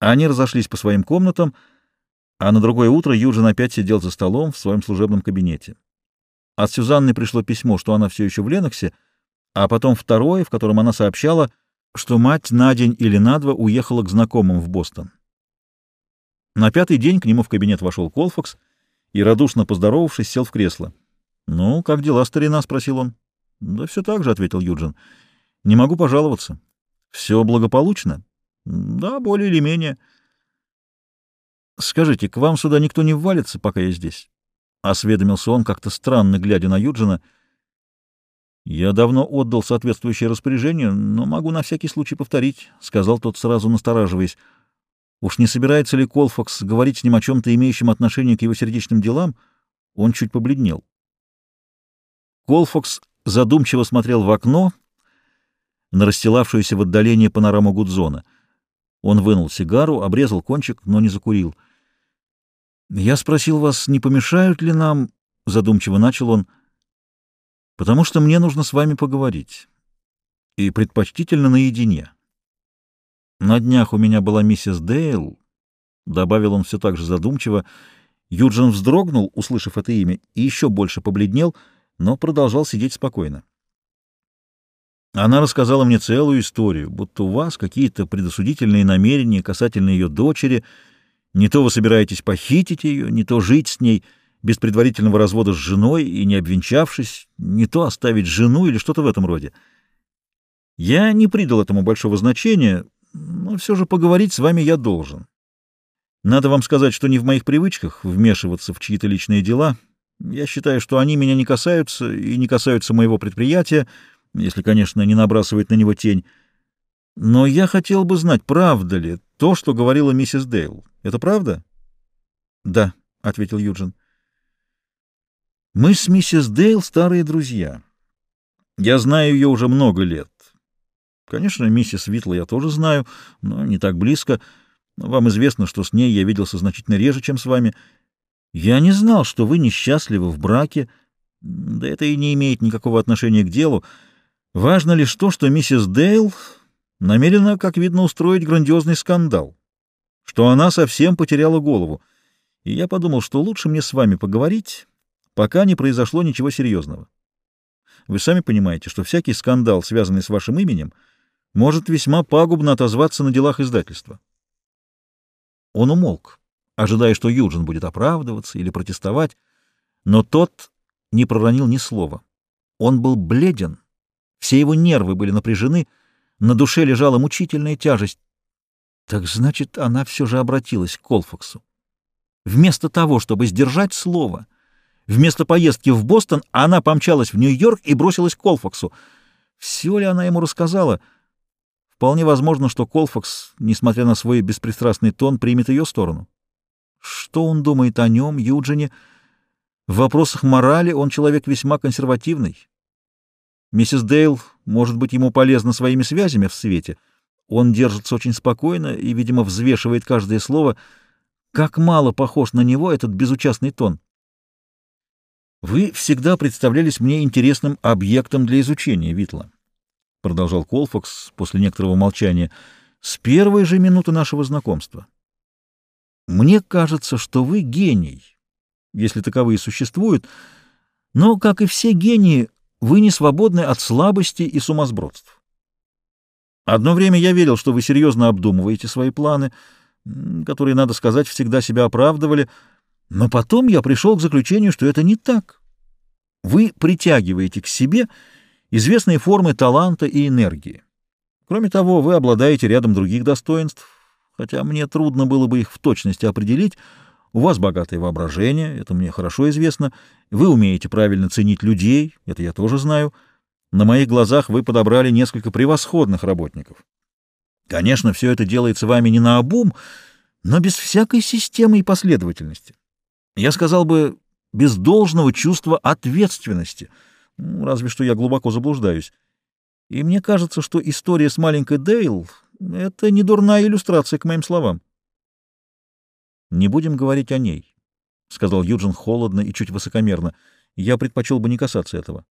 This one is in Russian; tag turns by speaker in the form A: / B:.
A: Они разошлись по своим комнатам, а на другое утро Юджин опять сидел за столом в своем служебном кабинете. От Сюзанны пришло письмо, что она все еще в Леноксе, а потом второе, в котором она сообщала, что мать на день или на два уехала к знакомым в Бостон. На пятый день к нему в кабинет вошел Колфакс и, радушно поздоровавшись, сел в кресло. «Ну, как дела, старина?» — спросил он. «Да все так же», — ответил Юджин. «Не могу пожаловаться». «Все благополучно?» «Да, более или менее». «Скажите, к вам сюда никто не ввалится, пока я здесь?» — осведомился он, как-то странно глядя на Юджина. «Я давно отдал соответствующее распоряжение, но могу на всякий случай повторить», — сказал тот, сразу настораживаясь. «Уж не собирается ли Колфакс говорить с ним о чем-то, имеющем отношение к его сердечным делам?» Он чуть побледнел. Колфакс задумчиво смотрел в окно на расстилавшуюся в отдалении панораму Гудзона. Он вынул сигару, обрезал кончик, но не закурил. «Я спросил вас, не помешают ли нам...» — задумчиво начал он. «Потому что мне нужно с вами поговорить. И предпочтительно наедине. На днях у меня была миссис Дейл», — добавил он все так же задумчиво. Юджин вздрогнул, услышав это имя, и еще больше побледнел — но продолжал сидеть спокойно. Она рассказала мне целую историю, будто у вас какие-то предосудительные намерения касательно ее дочери, не то вы собираетесь похитить ее, не то жить с ней без предварительного развода с женой и не обвенчавшись, не то оставить жену или что-то в этом роде. Я не придал этому большого значения, но все же поговорить с вами я должен. Надо вам сказать, что не в моих привычках вмешиваться в чьи-то личные дела — я считаю, что они меня не касаются и не касаются моего предприятия, если, конечно, не набрасывает на него тень. Но я хотел бы знать, правда ли то, что говорила миссис Дейл. Это правда? — Да, — ответил Юджин. — Мы с миссис Дейл старые друзья. Я знаю ее уже много лет. Конечно, миссис Витла я тоже знаю, но не так близко. Вам известно, что с ней я виделся значительно реже, чем с вами — я не знал, что вы несчастливы в браке. Да это и не имеет никакого отношения к делу. Важно лишь то, что миссис Дейл намерена, как видно, устроить грандиозный скандал, что она совсем потеряла голову. И я подумал, что лучше мне с вами поговорить, пока не произошло ничего серьезного. Вы сами понимаете, что всякий скандал, связанный с вашим именем, может весьма пагубно отозваться на делах издательства. Он умолк ожидая, что Юджин будет оправдываться или протестовать, но тот не проронил ни слова. Он был бледен, все его нервы были напряжены, на душе лежала мучительная тяжесть. Так значит, она все же обратилась к Колфаксу. Вместо того, чтобы сдержать слово, вместо поездки в Бостон, она помчалась в Нью-Йорк и бросилась к Колфаксу. Все ли она ему рассказала? Вполне возможно, что Колфакс, несмотря на свой беспристрастный тон, примет ее сторону. Что он думает о нем, Юджине? В вопросах морали он человек весьма консервативный. Миссис Дейл может быть ему полезна своими связями в свете. Он держится очень спокойно и, видимо, взвешивает каждое слово. Как мало похож на него этот безучастный тон. «Вы всегда представлялись мне интересным объектом для изучения, Витла», — продолжал Колфакс после некоторого молчания, — «с первой же минуты нашего знакомства». Мне кажется, что вы гений, если таковые существуют, но, как и все гении, вы не свободны от слабости и сумасбродств. Одно время я верил, что вы серьезно обдумываете свои планы, которые, надо сказать, всегда себя оправдывали, но потом я пришел к заключению, что это не так. Вы притягиваете к себе известные формы таланта и энергии. Кроме того, вы обладаете рядом других достоинств, хотя мне трудно было бы их в точности определить. У вас богатое воображение, это мне хорошо известно. Вы умеете правильно ценить людей, это я тоже знаю. На моих глазах вы подобрали несколько превосходных работников. Конечно, все это делается вами не наобум, но без всякой системы и последовательности. Я сказал бы, без должного чувства ответственности. Ну, разве что я глубоко заблуждаюсь. И мне кажется, что история с маленькой Дейл это не дурная иллюстрация к моим словам. Не будем говорить о ней, — сказал Юджин холодно и чуть высокомерно. Я предпочел бы не касаться этого.